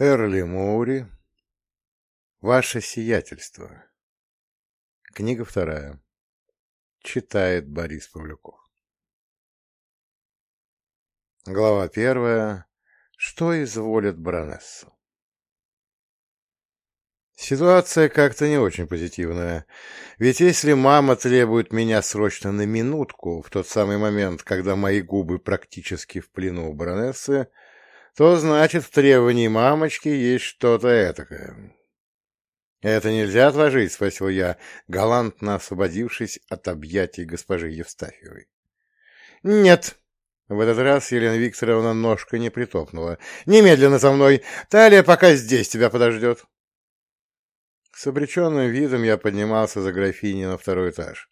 Эрли Моури. Ваше сиятельство. Книга вторая. Читает Борис Павлюков. Глава первая. Что изволит баронесса? Ситуация как-то не очень позитивная. Ведь если мама требует меня срочно на минутку, в тот самый момент, когда мои губы практически в плену у баронессы, то значит в требовании мамочки есть что-то этакое. «Это нельзя отложить?» — спросил я, галантно освободившись от объятий госпожи Евстафьевой. «Нет», в этот раз Елена Викторовна ножка не притопнула. «Немедленно за мной! Талия пока здесь тебя подождет!» С обреченным видом я поднимался за графиней на второй этаж.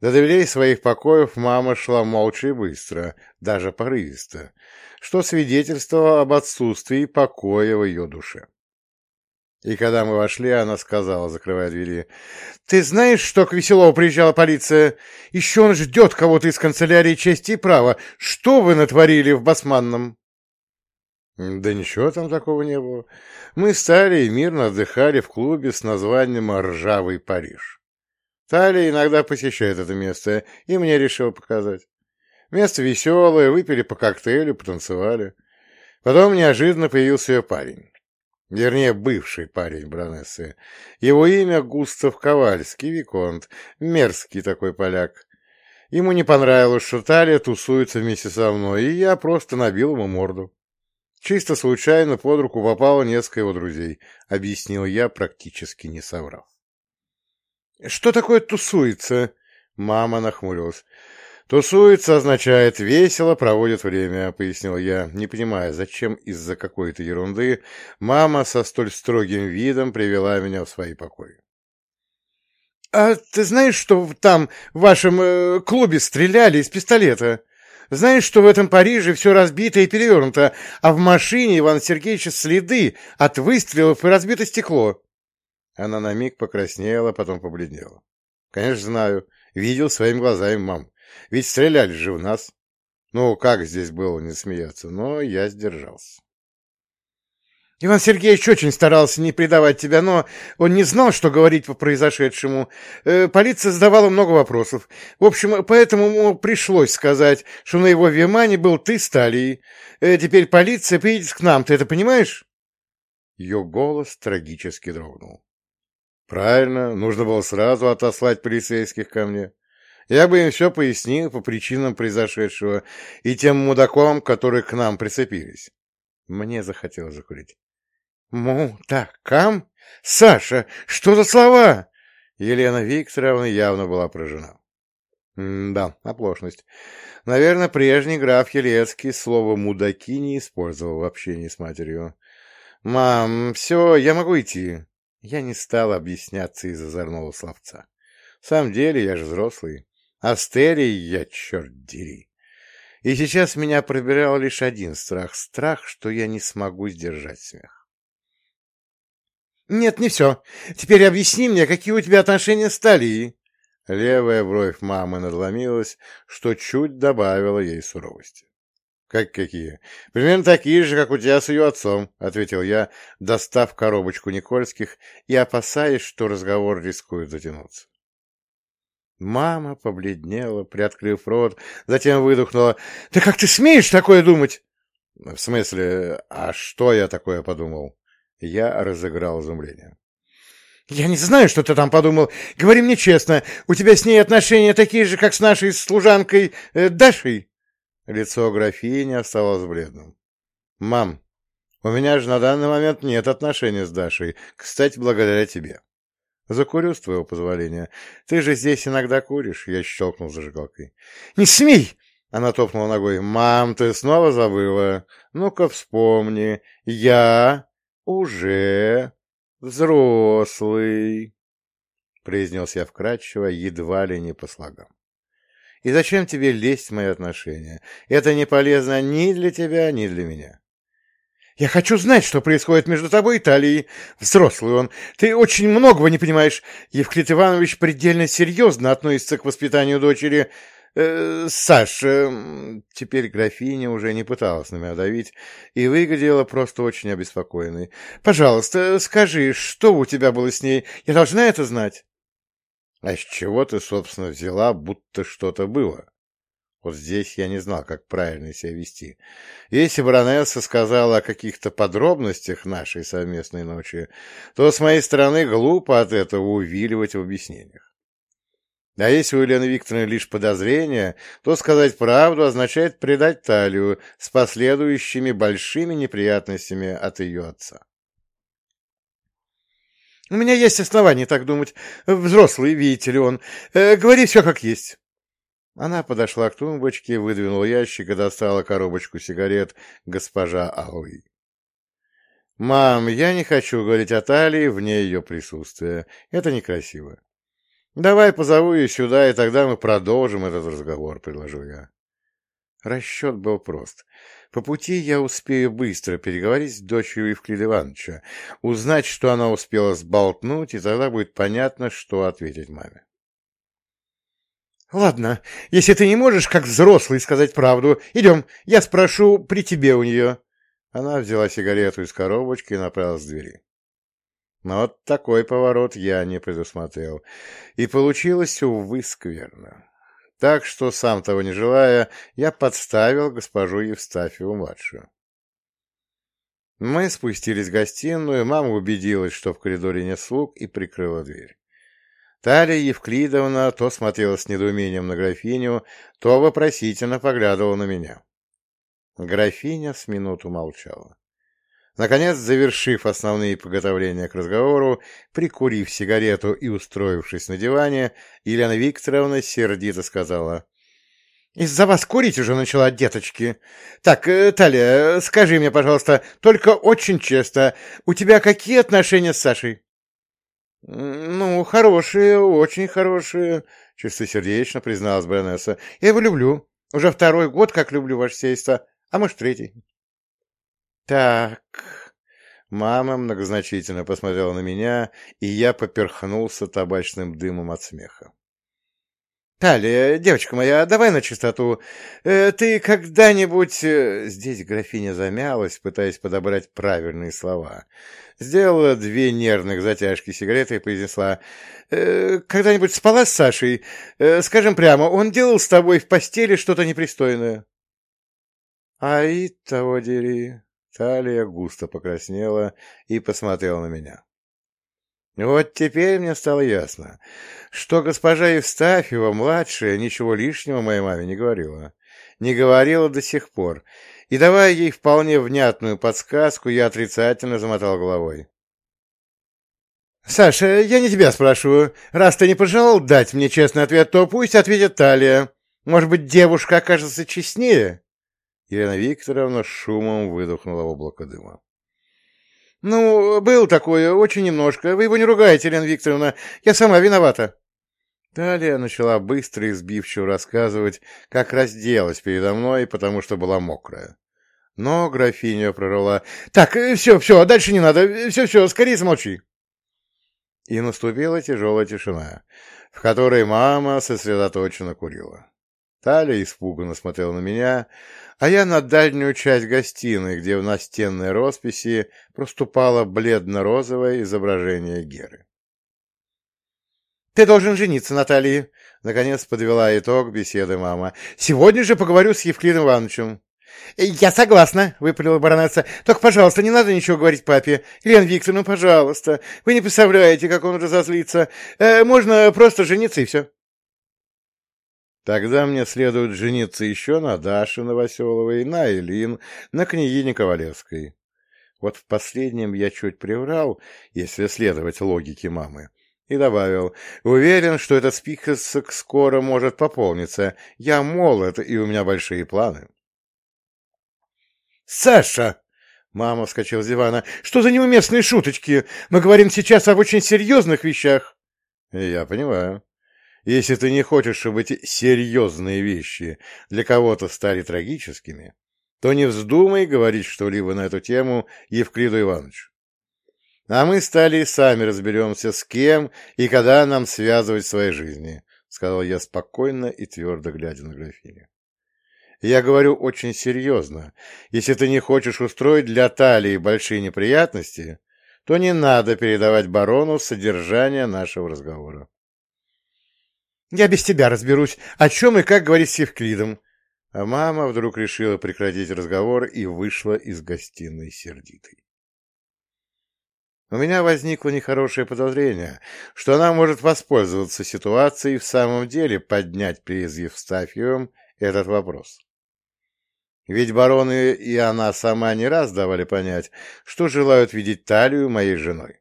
До дверей своих покоев мама шла молча и быстро, даже порывисто, что свидетельствовало об отсутствии покоя в ее душе. И когда мы вошли, она сказала, закрывая двери, «Ты знаешь, что к Веселову приезжала полиция? Еще он ждет кого-то из канцелярии чести и права. Что вы натворили в Басманном?» Да ничего там такого не было. Мы стали и мирно отдыхали в клубе с названием «Ржавый Париж». Талия иногда посещает это место, и мне решил показать. Место веселое, выпили по коктейлю, потанцевали. Потом неожиданно появился ее парень. Вернее, бывший парень Бронессы. Его имя Густав Ковальский, Виконт. Мерзкий такой поляк. Ему не понравилось, что Талия тусуется вместе со мной, и я просто набил ему морду. Чисто случайно под руку попало несколько его друзей, объяснил я, практически не соврав. «Что такое тусуется?» Мама нахмурилась. «Тусуется означает весело проводит время», — пояснил я, не понимая, зачем из-за какой-то ерунды мама со столь строгим видом привела меня в свои покои. «А ты знаешь, что там в вашем э, клубе стреляли из пистолета? Знаешь, что в этом Париже все разбито и перевернуто, а в машине Ивана Сергеевича следы от выстрелов и разбито стекло?» Она на миг покраснела, потом побледнела. «Конечно, знаю. Видел своими глазами, мам. Ведь стреляли же в нас. Ну, как здесь было не смеяться, но я сдержался. Иван Сергеевич очень старался не предавать тебя, но он не знал, что говорить по произошедшему. Э, полиция задавала много вопросов. В общем, поэтому ему пришлось сказать, что на его вимане был ты с Талией. Э, теперь полиция приедет к нам, ты это понимаешь? Ее голос трагически дрогнул. Правильно, нужно было сразу отослать полицейских ко мне. Я бы им все пояснил по причинам произошедшего и тем мудакам, которые к нам прицепились. Мне захотелось закурить. «Мудакам? Саша, что за слова?» Елена Викторовна явно была поражена. да, оплошность. Наверное, прежний граф Елецкий слово «мудаки» не использовал в общении с матерью. «Мам, все, я могу идти». Я не стал объясняться из озорного словца. В самом деле, я же взрослый. Астерий я, черт дери. И сейчас меня пробирал лишь один страх. Страх, что я не смогу сдержать смех. «Нет, не все. Теперь объясни мне, какие у тебя отношения с Талией?» Левая бровь мамы надломилась, что чуть добавило ей суровости. «Как какие? Примерно такие же, как у тебя с ее отцом», — ответил я, достав коробочку Никольских и опасаясь, что разговор рискует затянуться. Мама побледнела, приоткрыв рот, затем выдохнула. — Да как ты смеешь такое думать? — В смысле, а что я такое подумал? Я разыграл изумление. — Я не знаю, что ты там подумал. Говори мне честно, у тебя с ней отношения такие же, как с нашей служанкой э, Дашей? Лицо графини осталось бледным. — Мам, у меня же на данный момент нет отношений с Дашей, кстати, благодаря тебе. Закурю, с твоего позволения. Ты же здесь иногда куришь, я щелкнул зажигалкой. Не смей! Она топнула ногой. Мам, ты снова забыла? Ну-ка вспомни. Я уже взрослый, произнес я вкратчиво, едва ли не по слогам. И зачем тебе лезть в мои отношения? Это не полезно ни для тебя, ни для меня. Я хочу знать, что происходит между тобой и Талией. Взрослый он. Ты очень многого не понимаешь. Евклид Иванович предельно серьезно относится к воспитанию дочери. Э, Саш, теперь графиня уже не пыталась на меня давить и выглядела просто очень обеспокоенной. Пожалуйста, скажи, что у тебя было с ней? Я должна это знать. А с чего ты, собственно, взяла, будто что-то было? Вот здесь я не знал, как правильно себя вести. Если баронесса сказала о каких-то подробностях нашей совместной ночи, то с моей стороны глупо от этого увиливать в объяснениях. А если у Елены Викторовны лишь подозрения, то сказать правду означает предать талию с последующими большими неприятностями от ее отца. «У меня есть основания так думать. Взрослый, видите ли он. Э, говори все как есть». Она подошла к тумбочке, выдвинула ящик и достала коробочку сигарет госпожа Ауи. «Мам, я не хочу говорить о Талии вне ее присутствия. Это некрасиво. Давай позову ее сюда, и тогда мы продолжим этот разговор», — предложил я. Расчет был прост. По пути я успею быстро переговорить с дочерью Евклида Ивановича, узнать, что она успела сболтнуть, и тогда будет понятно, что ответить маме. «Ладно, если ты не можешь, как взрослый, сказать правду, идем, я спрошу при тебе у нее». Она взяла сигарету из коробочки и направилась к двери. Но вот такой поворот я не предусмотрел, и получилось, увы, скверно. Так что, сам того не желая, я подставил госпожу Евстафьеву-младшую. Мы спустились в гостиную, мама убедилась, что в коридоре нет слуг, и прикрыла дверь. Талия Евклидовна то смотрела с недоумением на графиню, то вопросительно поглядывала на меня. Графиня с минуту молчала. Наконец, завершив основные приготовления к разговору, прикурив сигарету и устроившись на диване, Елена Викторовна сердито сказала. — Из-за вас курить уже начала, деточки. Так, э, Талия, скажи мне, пожалуйста, только очень честно, у тебя какие отношения с Сашей? «Ну, хорошие, очень хорошие», — чистосердечно призналась баронесса. «Я его люблю. Уже второй год, как люблю ваше сельство, а может, третий». «Так...» Мама многозначительно посмотрела на меня, и я поперхнулся табачным дымом от смеха. «Талия, девочка моя, давай на чистоту. Э, ты когда-нибудь...» э, Здесь графиня замялась, пытаясь подобрать правильные слова. Сделала две нервных затяжки сигареты и произнесла. «Э, «Когда-нибудь спала с Сашей? Э, скажем прямо, он делал с тобой в постели что-то непристойное?» «А и того дери...» Талия густо покраснела и посмотрела на меня. Вот теперь мне стало ясно, что госпожа Евстафьева, младшая, ничего лишнего моей маме не говорила. Не говорила до сих пор. И давая ей вполне внятную подсказку, я отрицательно замотал головой. «Саша, я не тебя спрашиваю. Раз ты не пожелал дать мне честный ответ, то пусть ответит Талия. Может быть, девушка окажется честнее?» Елена Викторовна шумом выдохнула облако дыма. «Ну, был такое, очень немножко. Вы его не ругаете, Елена Викторовна. Я сама виновата». Далее начала быстро и сбивчиво рассказывать, как разделась передо мной, потому что была мокрая. Но графиня прорвала. «Так, все, все, дальше не надо. Все, все, скорее замолчи». И наступила тяжелая тишина, в которой мама сосредоточенно курила. Таля испуганно смотрела на меня, а я на дальнюю часть гостиной, где в настенной росписи проступало бледно-розовое изображение Геры. «Ты должен жениться, Наталья!» — наконец подвела итог беседы мама. «Сегодня же поговорю с Евклидом Ивановичем». «Я согласна», — выпалила баронесса. «Только, пожалуйста, не надо ничего говорить папе. Елена Викторовна, пожалуйста. Вы не представляете, как он разозлится. Э, можно просто жениться и все». Тогда мне следует жениться еще на Даше Новоселовой, на Элин, на княгине Ковалевской. Вот в последнем я чуть приврал, если следовать логике мамы, и добавил, уверен, что этот список скоро может пополниться. Я молод, и у меня большие планы. «Саша!» — мама вскочила с дивана. «Что за неуместные шуточки? Мы говорим сейчас об очень серьезных вещах». «Я понимаю. Если ты не хочешь, чтобы эти серьезные вещи для кого-то стали трагическими, то не вздумай говорить что-либо на эту тему Евклиду Ивановичу. А мы стали сами разберемся, с кем и когда нам связывать свои жизни. сказал я спокойно и твердо глядя на графиню. Я говорю очень серьезно. Если ты не хочешь устроить для Талии большие неприятности, то не надо передавать барону содержание нашего разговора. Я без тебя разберусь, о чем и как говорить с Евклидом. А мама вдруг решила прекратить разговор и вышла из гостиной сердитой. У меня возникло нехорошее подозрение, что она может воспользоваться ситуацией и в самом деле поднять перед Евстафьевым этот вопрос. Ведь бароны и она сама не раз давали понять, что желают видеть талию моей женой.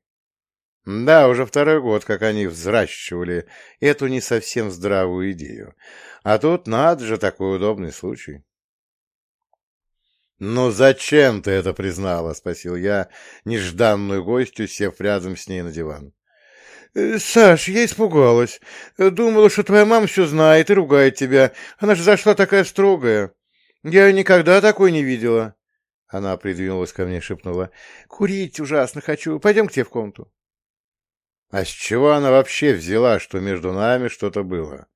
Да, уже второй год, как они взращивали эту не совсем здравую идею. А тут надо же такой удобный случай. «Ну зачем ты это признала?» — спросил я нежданную гостью, сев рядом с ней на диван. «Э, «Саш, я испугалась. Думала, что твоя мама все знает и ругает тебя. Она же зашла такая строгая. Я никогда такой не видела». Она придвинулась ко мне и шепнула. «Курить ужасно хочу. Пойдем к тебе в комнату». А с чего она вообще взяла, что между нами что-то было?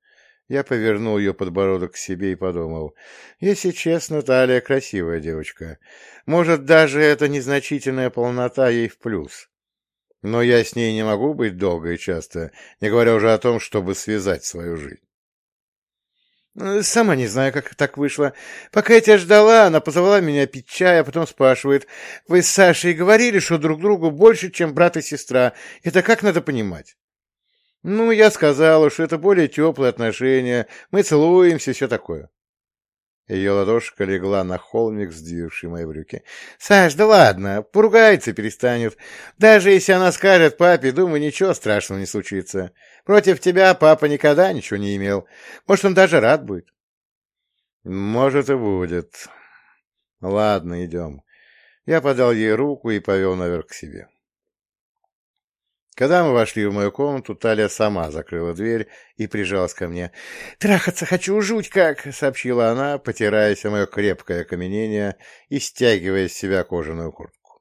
Я повернул ее подбородок к себе и подумал. Если честно, Талия красивая девочка. Может, даже эта незначительная полнота ей в плюс. Но я с ней не могу быть долго и часто, не говоря уже о том, чтобы связать свою жизнь. Э, сама не знаю, как так вышло. Пока я тебя ждала, она позвала меня пить чай, а потом спрашивает, вы с Сашей говорили, что друг другу больше, чем брат и сестра. Это как надо понимать? Ну, я сказала, что это более теплые отношения, мы целуемся, все такое. Ее ладошка легла на холмик, сдвинувший мои брюки. — Саш, да ладно, поругается перестанет. Даже если она скажет папе, думаю, ничего страшного не случится. Против тебя папа никогда ничего не имел. Может, он даже рад будет. — Может, и будет. Ладно, идем. Я подал ей руку и повел наверх к себе. — когда мы вошли в мою комнату, Талия сама закрыла дверь и прижалась ко мне. «Трахаться хочу, жуть как!» — сообщила она, потираясь о мое крепкое окаменение и стягивая с себя кожаную куртку.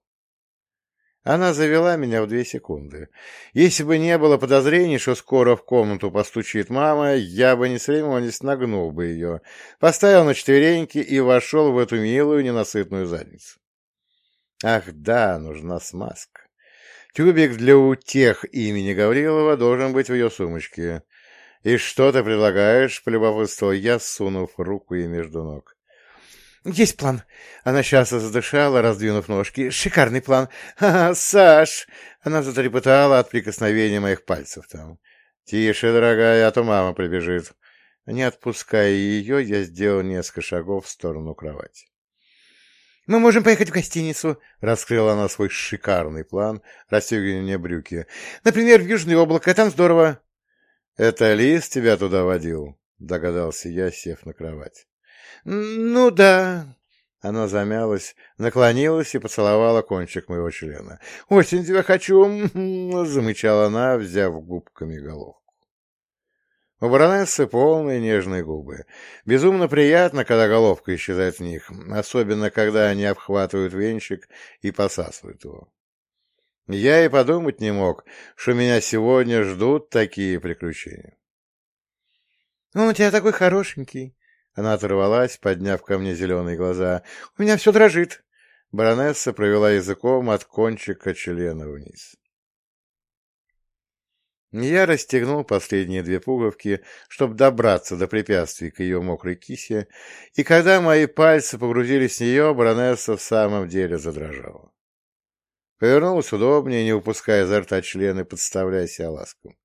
Она завела меня в две секунды. Если бы не было подозрений, что скоро в комнату постучит мама, я бы не церемонясь нагнул бы ее, поставил на четвереньки и вошел в эту милую ненасытную задницу. Ах да, нужна смазка. Тюбик для утех имени Гаврилова должен быть в ее сумочке. И что ты предлагаешь, полюбопытствовал я, сунув руку ей между ног. «Есть план!» Она часто задышала, раздвинув ножки. «Шикарный план! Ха-ха, Саш!» Она затрепетала от прикосновения моих пальцев там. «Тише, дорогая, а то мама прибежит». Не отпуская ее, я сделал несколько шагов в сторону кровати. «Мы можем поехать в гостиницу», — раскрыла она свой шикарный план, расстегивая мне брюки. «Например, в Южное облако, там здорово». «Это Лис тебя туда водил?» — догадался я, сев на кровать. «Ну да». Она замялась, наклонилась и поцеловала кончик моего члена. «Очень тебя хочу!» — замычала она, взяв губками головку. У баронессы полные нежные губы. Безумно приятно, когда головка исчезает в них, особенно когда они обхватывают венчик и посасывают его. Я и подумать не мог, что меня сегодня ждут такие приключения. — Он у тебя такой хорошенький. Она оторвалась, подняв ко мне зеленые глаза. — У меня все дрожит. Баронесса провела языком от кончика члена вниз. Я расстегнул последние две пуговки, чтобы добраться до препятствий к ее мокрой кисе, и когда мои пальцы погрузились в нее, баронесса в самом деле задрожала. Повернулась удобнее, не упуская изо рта члены, подставляя себя ласку.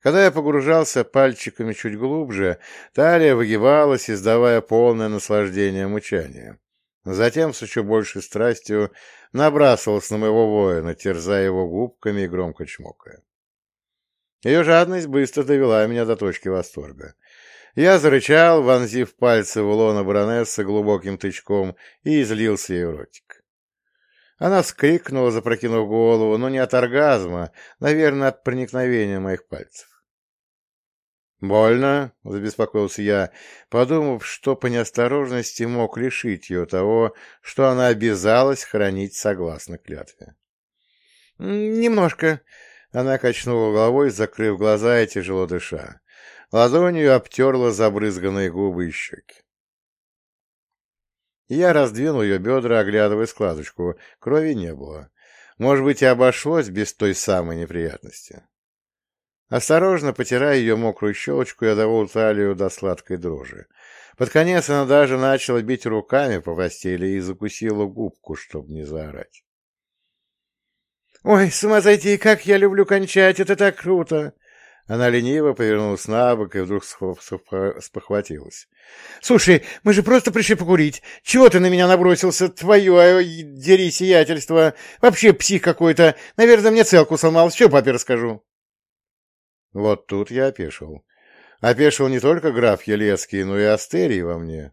Когда я погружался пальчиками чуть глубже, талия выгибалась, издавая полное наслаждение мычания. Затем с еще большей страстью набрасывался на моего воина, терзая его губками и громко чмокая. Ее жадность быстро довела меня до точки восторга. Я зарычал, вонзив пальцы в лона баронессы глубоким тычком и излился ей в ротик. Она вскрикнула, запрокинув голову, но не от оргазма, наверное, от проникновения моих пальцев. «Больно?» — забеспокоился я, подумав, что по неосторожности мог лишить ее того, что она обязалась хранить согласно клятве. «Немножко», она качнула головой, закрыв глаза и тяжело дыша. Ладонью обтерла забрызганные губы и щеки. Я раздвинул ее бедра, оглядывая складочку. Крови не было. Может быть, и обошлось без той самой неприятности. Осторожно потирая ее мокрую щелочку, я довел талию до сладкой дрожи. Под конец она даже начала бить руками по постели и закусила губку, чтобы не заорать. «Ой, с ума зайти, как я люблю кончать, это так круто!» Она лениво повернулась на бок и вдруг спохватилась. — Слушай, мы же просто пришли покурить. Чего ты на меня набросился? Твое дери сиятельство. Вообще псих какой-то. Наверное, мне целку сломал. Все папе расскажу. Вот тут я опешил. Опешил не только граф Елецкий, но и Астерий во мне.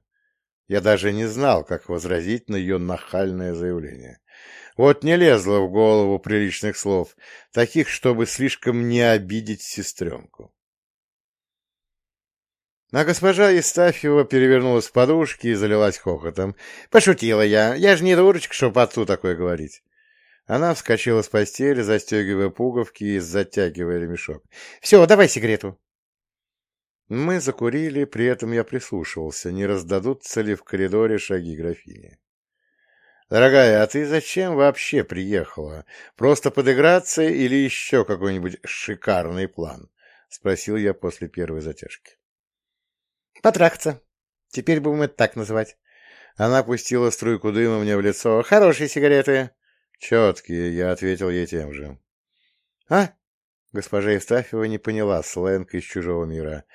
Я даже не знал, как возразить на ее нахальное заявление. Вот не лезло в голову приличных слов, таких, чтобы слишком не обидеть сестренку. А госпожа Истафьева перевернулась в подушке и залилась хохотом. «Пошутила я. Я же не дурочка, чтобы отцу такое говорить». Она вскочила с постели, застегивая пуговки и затягивая ремешок. «Все, давай сигарету». Мы закурили, при этом я прислушивался, не раздадутся ли в коридоре шаги графини. «Дорогая, а ты зачем вообще приехала? Просто подыграться или еще какой-нибудь шикарный план?» — спросил я после первой затяжки. «Потрахаться. Теперь будем это так называть». Она пустила струйку дыма мне в лицо. «Хорошие сигареты». «Четкие», — я ответил ей тем же. «А?» Госпожа Евстафьева не поняла сленг из чужого мира.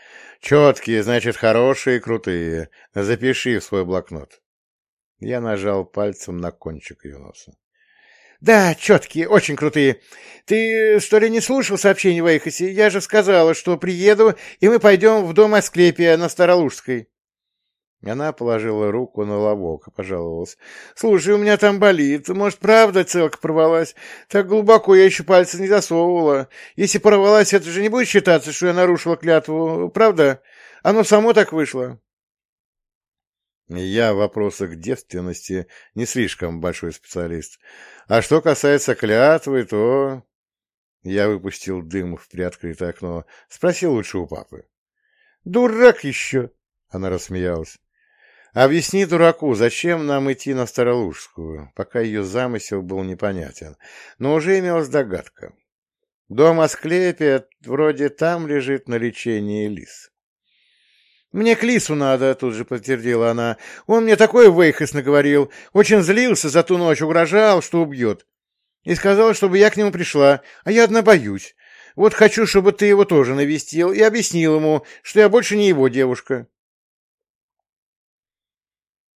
«Четкие, значит, хорошие и крутые. Запиши в свой блокнот». Я нажал пальцем на кончик ее носа. — Да, четкие, очень крутые. Ты, что ли, не слушал сообщений в Эйхосе? Я же сказала, что приеду, и мы пойдем в дом Асклепия на Старолужской. Она положила руку на лобок и пожаловалась. — Слушай, у меня там болит. Может, правда целка порвалась? Так глубоко я еще пальцы не засовывала. Если порвалась, это же не будет считаться, что я нарушила клятву, правда? Оно само так вышло. Я в вопросах девственности не слишком большой специалист. А что касается клятвы, то... Я выпустил дым в приоткрытое окно. Спросил лучше у папы. «Дурак еще!» — она рассмеялась. «Объясни дураку, зачем нам идти на Старолужскую?» Пока ее замысел был непонятен, но уже имелась догадка. Дом Асклепия вроде там лежит на лечении лис. «Мне к Лису надо», — тут же подтвердила она. «Он мне такой вейхос наговорил. Очень злился за ту ночь, угрожал, что убьет. И сказал, чтобы я к нему пришла, а я одна боюсь. Вот хочу, чтобы ты его тоже навестил и объяснил ему, что я больше не его девушка».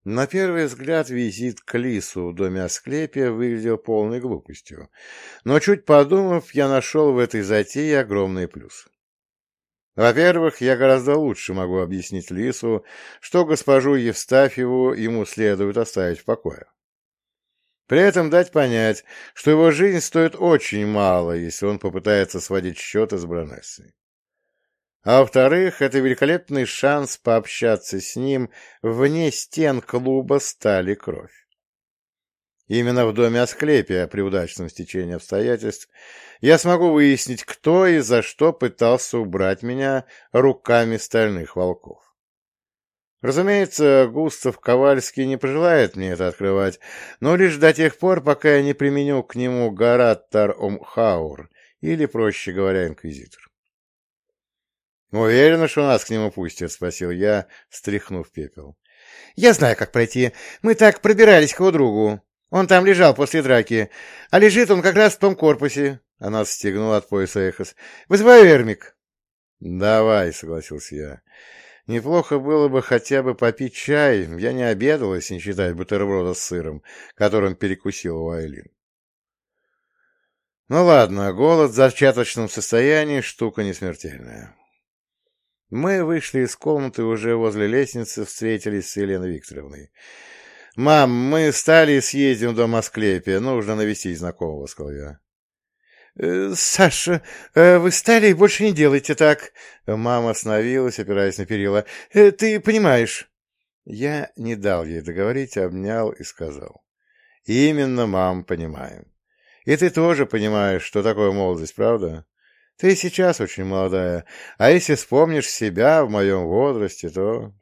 На первый взгляд визит к Лису в доме Асклепия выглядел полной глупостью, но чуть подумав, я нашел в этой затее огромный плюс. Во-первых, я гораздо лучше могу объяснить Лису, что госпожу Евстафьеву ему следует оставить в покое. При этом дать понять, что его жизнь стоит очень мало, если он попытается сводить счеты с Бронессой. А во-вторых, это великолепный шанс пообщаться с ним вне стен клуба «Стали кровь». Именно в доме Асклепия при удачном стечении обстоятельств я смогу выяснить, кто и за что пытался убрать меня руками стальных волков. Разумеется, Густав Ковальский не пожелает мне это открывать, но лишь до тех пор, пока я не применю к нему Гараттар Омхаур, или, проще говоря, Инквизитор. «Уверена, что нас к нему пустят?» — спросил я, стряхнув пепел. «Я знаю, как пройти. Мы так пробирались к его другу. Он там лежал после драки. А лежит он как раз в том корпусе. Она стегнула от пояса эхос. Вызывай Эрмик. Давай, согласился я. Неплохо было бы хотя бы попить чай. Я не обедал, если не считать бутерброда с сыром, которым перекусил у Айлин. Ну ладно, голод в зачаточном состоянии — штука несмертельная. Мы вышли из комнаты уже возле лестницы, встретились с Еленой Викторовной. «Мам, мы стали съездим до Москлепия. Нужно навестить знакомого», — сказал я. «Э, «Саша, э, вы стали и больше не делайте так». Мама остановилась, опираясь на перила. «Э, «Ты понимаешь». Я не дал ей договорить, обнял и сказал. «Именно, мам, понимаем. И ты тоже понимаешь, что такое молодость, правда? Ты сейчас очень молодая, а если вспомнишь себя в моем возрасте, то...»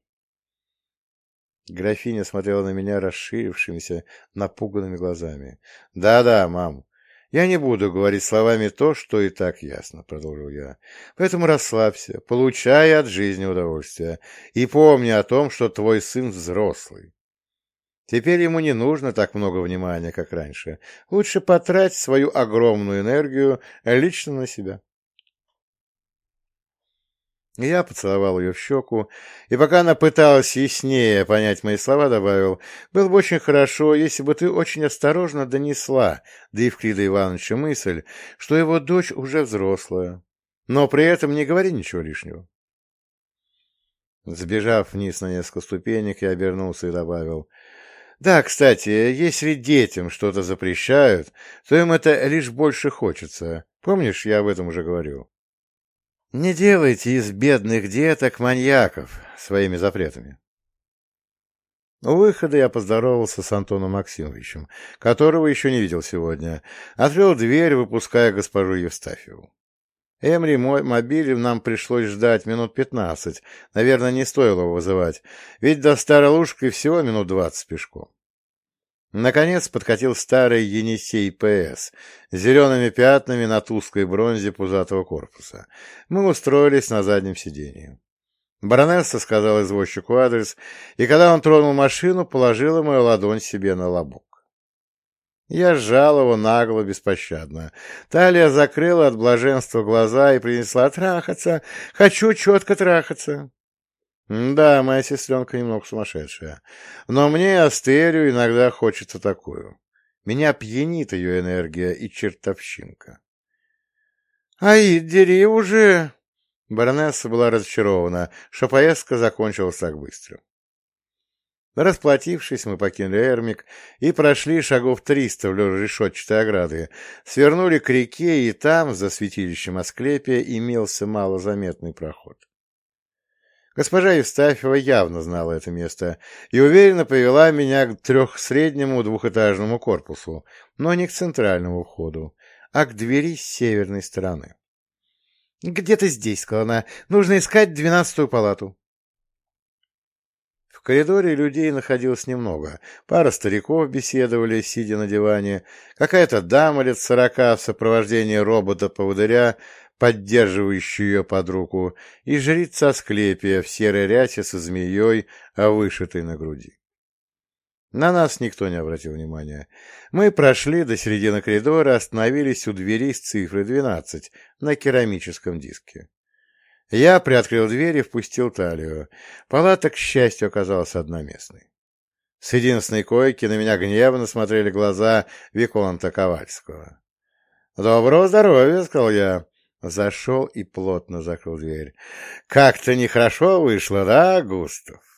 Графиня смотрела на меня расширившимися, напуганными глазами. «Да-да, мам, я не буду говорить словами то, что и так ясно», — продолжил я. «Поэтому расслабься, получай от жизни удовольствие и помни о том, что твой сын взрослый. Теперь ему не нужно так много внимания, как раньше. Лучше потрать свою огромную энергию лично на себя». Я поцеловал ее в щеку, и пока она пыталась яснее понять мои слова, добавил, «Было бы очень хорошо, если бы ты очень осторожно донесла до Евклида Ивановича мысль, что его дочь уже взрослая, но при этом не говори ничего лишнего». Сбежав вниз на несколько ступенек, я обернулся и добавил, «Да, кстати, если детям что-то запрещают, то им это лишь больше хочется. Помнишь, я об этом уже говорил?» Не делайте из бедных деток маньяков своими запретами. У выхода я поздоровался с Антоном Максимовичем, которого еще не видел сегодня, открыл дверь, выпуская госпожу Евстафьеву. Эмри мой мобиль нам пришлось ждать минут пятнадцать, наверное, не стоило его вызывать, ведь до Старолужки всего минут двадцать пешком. Наконец подкатил старый Енисей ПС с зелеными пятнами на тусклой бронзе пузатого корпуса. Мы устроились на заднем сиденье. Баронесса сказал извозчику адрес, и когда он тронул машину, положила мою ладонь себе на лобок. Я сжал его нагло, беспощадно. Талия закрыла от блаженства глаза и принесла трахаться. Хочу четко трахаться. Да, моя сестренка немного сумасшедшая. Но мне, Астерию, иногда хочется такую. Меня пьянит ее энергия и чертовщинка. — Аид, дери уже! Баронесса была разочарована, что поездка закончилась так быстро. Расплатившись, мы покинули Эрмик и прошли шагов триста вдоль решетчатой ограды, свернули к реке, и там, за святилищем Асклепия, имелся малозаметный проход. Госпожа Евстафьева явно знала это место и уверенно повела меня к трехсреднему двухэтажному корпусу, но не к центральному входу, а к двери с северной стороны. — Где-то здесь, — сказала она, — нужно искать двенадцатую палату. В коридоре людей находилось немного. Пара стариков беседовали, сидя на диване. Какая-то дама лет сорока в сопровождении робота-поводыря поддерживающую ее под руку, и жрица Асклепия в серой рясе со змеей, а вышитой на груди. На нас никто не обратил внимания. Мы прошли до середины коридора, остановились у двери с цифрой 12 на керамическом диске. Я приоткрыл дверь и впустил талию. Палата, к счастью, оказалась одноместной. С единственной койки на меня гневно смотрели глаза Виконта Ковальского. «Доброго здоровья!» — сказал я. Зашел и плотно закрыл дверь. — Как-то нехорошо вышло, да, Густав?